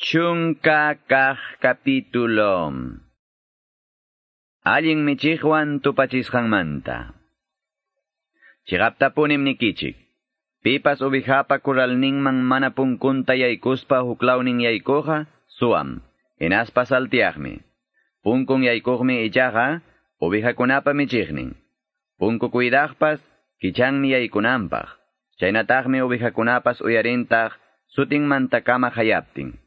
Chunka kah kapitulo. Alin michihwan tupachishanmanta. Chigaptapunim nikichik. Pipas ubijapa kuralningman manapunkunta yaykuspa huklawnin yaykoja, suam. Inaspa saltiajmi. Punkun yaykojmi ichaja, ubijakunapa michihnin. Punku kuidajpas, kichanmi yaykunampaj. Chaynatajmi ubijakunapas uyarintaj, sutinmantakama hayaptin.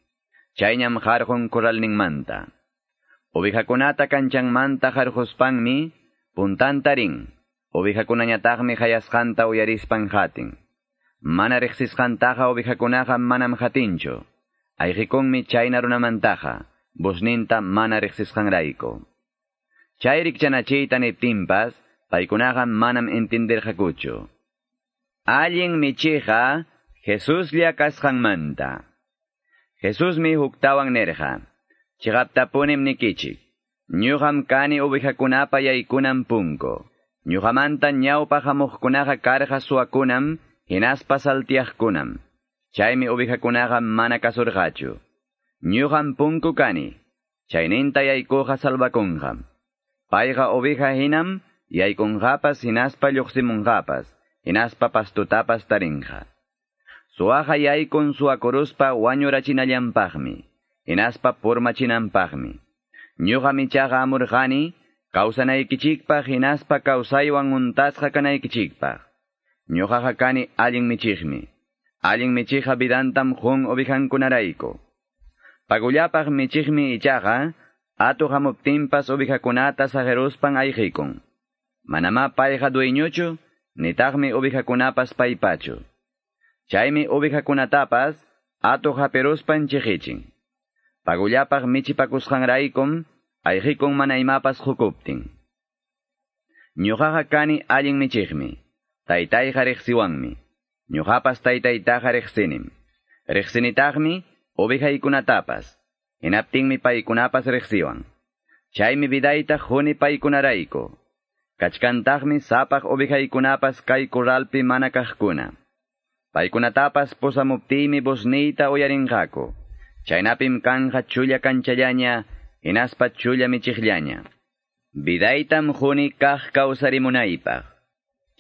Hayaptin. Chayñam jarjun kuralninmanta. Ovejakunata kanchanmanta jarjuspanmi, puntantarin. Ovejakunañataqmi hayasqanta uyarispan hatin. Mana riqsisqantaqa ovejakunaqa manam hatinchu. Ayqikunmi chayna runamantaqa, busninta mana riqsisqanrayku. Chay rikchanachiyta niptinpas, paykunaqa manam entenderqakuchu. Allin michiqa, Jesus kasqanmanta. Jesús mi huktawan nerja. Chigaptapunim nikichik. Ñuham kani ubijakunapa yaykunan punko. Ñuhamanta ñawpa hamuqkunaqa karqa suwakunam, hinaspa saltiaqkunam. Chaymi ubijakunaqa mana kasurqachu. Ñuham punku kani. Chayninta yaykuqa salvakunqam. Payqa ubija hinam, yaykunqapas hinaspa lluqsimunqapas, hinaspa pastutapas tarinqa. Suaja yaykun suakuruspa wañurachinallampaqmi, hinaspa purmachinanpaqmi. Ñuqa michaqa amurqani, kawsanaykichikpaq hinaspa kawsaywan untasqa kanaykichikpaq. Ñuqaqa kani allin michiqmi. Allin michiqa vidantam jun obijankunarayku. Pagullapaq michiqmi ichaqa, atu hamuptinpas obijakunata sajeruspan ayqikun. Manama payqa dueñuchu, nitaqmi obijakunapas paypachu. Chaymi ovejakunatapas atu haperuspan chihichin. Pagullapaq michipakusqanraykum ayqikun mana imapas hukuptin. Ñuqaqa kani allin michiqmi. Taytayqa riqsiwanmi. Ñuqapas taytaytaqa riqsinim. Riqsinitaqmi ovejaykunatapas. Hinaptinmi paykunapas riqsiwan. Chaymi vidayta huni paykunarayku. Kachkantaqmi sapaq ovejaykunapas kay kuralpi mana kaqkuna. Paykunatapas posamuptimi bosnita uyarinqaku. Chaynapim kanja chulla kanchallaña, hinaspa chulla michiqllaña. Vidaytam juni kaq kawsarimunaypaq.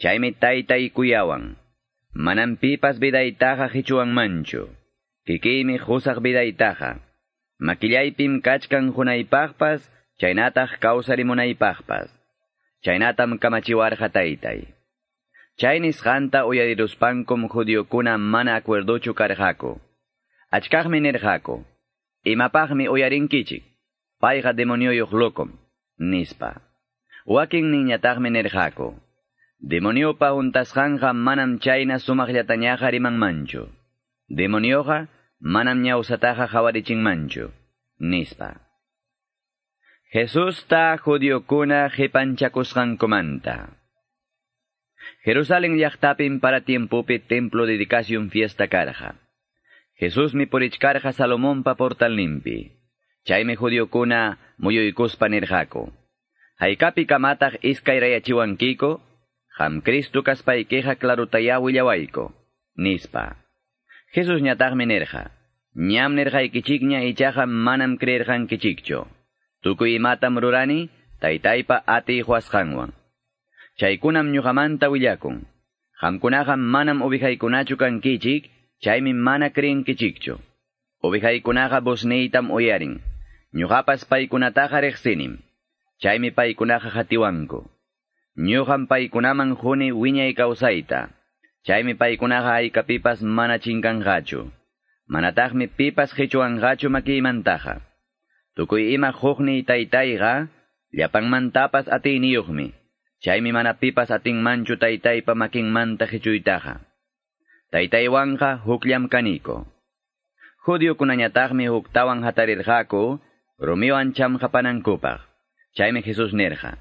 Chaymi taytay kuyawan. Manam pipas vidaytaqa hichuwanmanchu. Kikiymi husaq vidaytaqa. Makillaypim kachkan hunaypaqpas, chaynataq kawsarimunaypaqpas. Chaynatam kamachiwarqa taytay. Chaynisqanta uyariruspankum judíokuna mana acuerdochu karqaku. Achkaqmi nirqaku. Imapaqmi uyarinkichik. Payqa demonioyuq lokom. Nispa. Wakin niñataqmi nirqaku. Demoniopa untasqanqa manam chayna sumaqllatañaqa rimanmanchu. Demonioqa manam ñawsataqa hawarichinmanchu. Nispa. Jesusta judíokuna hipanchakusqankumanta. Jerusalén llaqtapin para tiempopi templo dedicación fiesta karja. Jesús mi purichkarja Salomón pa portal limpi. Chayme judíokuna muyuykuspa nirjako. Haikapi kamataq iskay rayachiwankiko, ham Cristo kaspaykeja clarutaya willawayko. Nispa. Jesús ñataqmi nirja. Ñam nirjaykichikña ichaja manam creerjankichikcho. Tukuy imatam rurani, taytaypa ati huasqanwan. Chaykunam ñuqamanta willakun. Qamkunaqa manam ubijaykunachu kankichik, chaymi mana kichikcho. Ubijaykunaqa busniytam uyarin. Ñuqapas paykunataqa riqsinim. Chaymi paykunaqa hatiwanku. Ñuqam paykunaman huni wiñay kawsayta. Chaymi paykunaqa aykapipas mana chinkanqachu. Manataqmi pipas hichuwanqachu makiymantaqa. Tukuy ima hukniy taytayqa, llapanmantapas atiniyuqmi. Chaymi manapipas atin manchu taytaypa makinmanta hichuytaja. Taytaywanqa hukliam kaniko. Judiokunañataqmi huktawan hatarirqaku, rumiwan chamqapanankupaq. Chaymi Jesús nerja.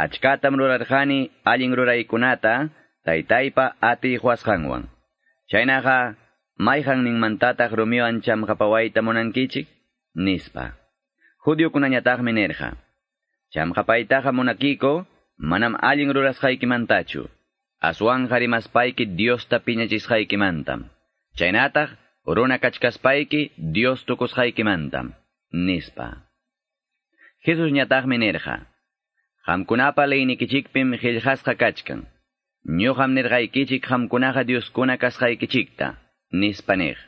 Achkatam rurarjani allin ruraykunata, taytaypa atihuasqanwan. Chaynaqa mayhan ninmantataq rumiwan chamqapawayta munankichik, nispa. Judiokunañataqmi nerja. Chamqapaytaqa munakiko, manam allin rurasqaykimantachu. Aswan harimaspayki Diosta piñachisqaykimantam. Chaynataq, uruna kachkaspaiki Dios mantam, nispa. Jesus ñataqmi nirqa. Hamkunapa leynikichikpim qillqasqa kachkan. Ñuqam nirqaykichik hamkunaqa Dioskuna kasqaykichikta, nispa niq.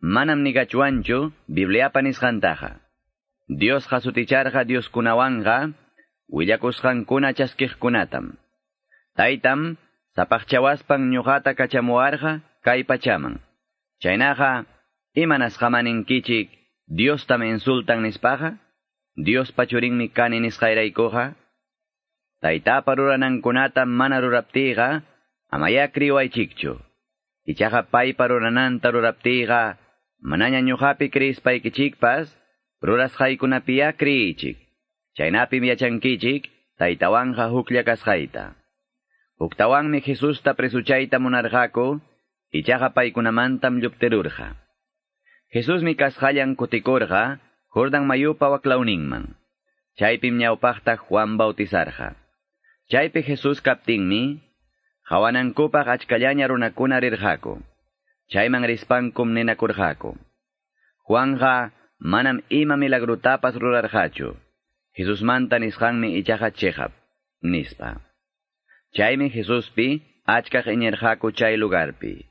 Manam nigachwanchu Bibliapa nisqantaqa. Dios hasuticharqa Dioskunawanqa willakusqankuna chaskiqkunatam. Taytam sapaqchawaspan ñuqata kachamuarqa kay pachaman. Chaynaqa imanasqamaninkichik Diostam insultan nispaqa? Dios pachurinmi kani nisqayraykuqa? Taytapa ruranankunata mana ruraptiqa amaya kriwaychikchu. Ichaqa paypa rurananta ruraptiqa manaña ñuqapi krispaykichikpas rurasqaykunapiya kriyichik. Chaynapim yachankichik taytawanja huklla kasqayta. Uktawanmi Jesusta presuchayta munarqaku, ichaqa paykunamantam llupterurqa. Jesusmi kasqallan kutikurqa, Jordan mayupa waklawninman. Chaypim ñawpaqta Juan bautizarqa. Chaypi Jesús kaptinmi, hawanankupaq achkallaña runakuna rirqaku. Chayman rispankum ninakurqaku. Juanja manam ima milagrutapas rurarqachu. Jesús manta nisqanmi ichaqa chejap, nispa. Chaymi Jesuspi achkaq iñirqaku chay lugarpi.